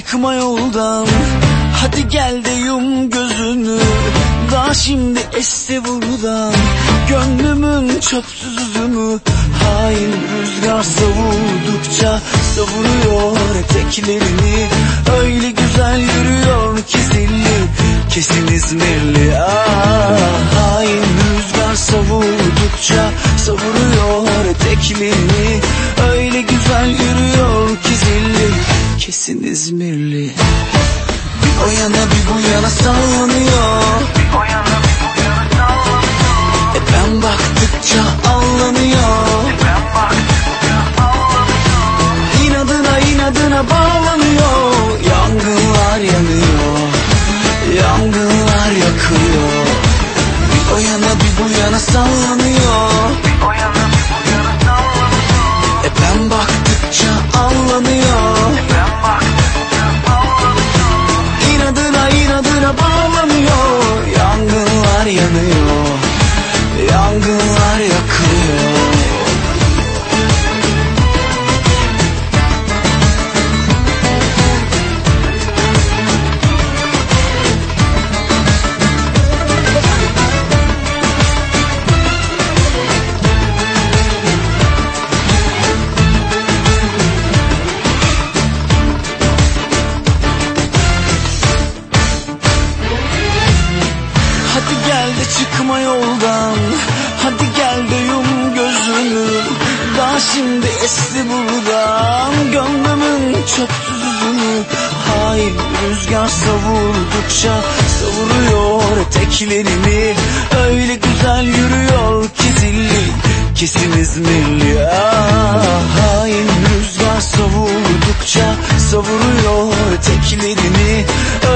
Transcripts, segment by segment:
çıkma yoldan. Hadi gel de yum gözünü. Daha şimdi esti buradan. Gönlümün çöpsüz üzümü Hain rüzgar savurdukça Savuruyor eteklerini. Öyle güzel yürüyor ki zilli. Kesin İzmirli. Ah Hain rüzgar savurdukça Savuruyor eteklerini. Öyle güzel yürüyor ki zilli. Kesin İzmirli sallanıyor bu yana sallanıyor E ben baktıkça anlanıyor Ben baktıkça ağlanıyor İnadına inadına bağlanıyor. Yangınlar yanıyor. Yangınlar yakıyor. Bir o yana bir bu yana sallanıyor Çıkma yoldan. Hadi gel de yum gözünü Daha şimdi esti buradan. Gönlümün çöp yüzünü Hayır rüzgar savurdukça Savuruyor eteklerini Öyle güzel yürüyor ki zilli Kesimiz milli ah, Hain rüzgar savurdukça Savuruyor eteklerini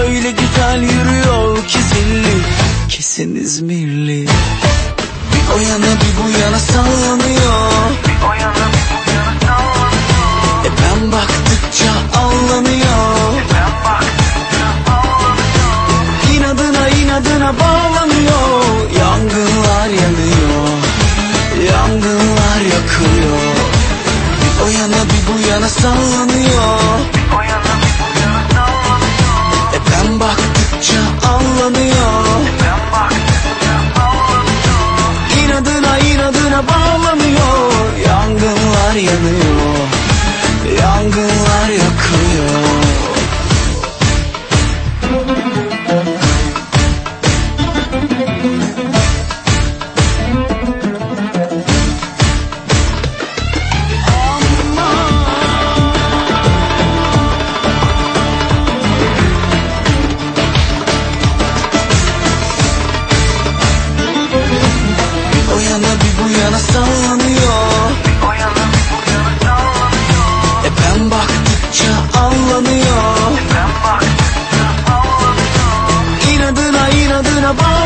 Öyle güzel yürüyor ki zilli kesin İzmirli Bir o yana bir bu yana sallanıyor Bir o yana bir bu yana sallanıyor E ben baktıkça allanıyor E ben baktıkça allanıyor İnadına inadına bağlanıyor. Yangınlar yanıyor. Yangınlar yakıyor Bir o yana bir bu yana sallanıyor inadına bağlanıyor. Yangınlar yanıyor. Yangınlar yakıyor. no a.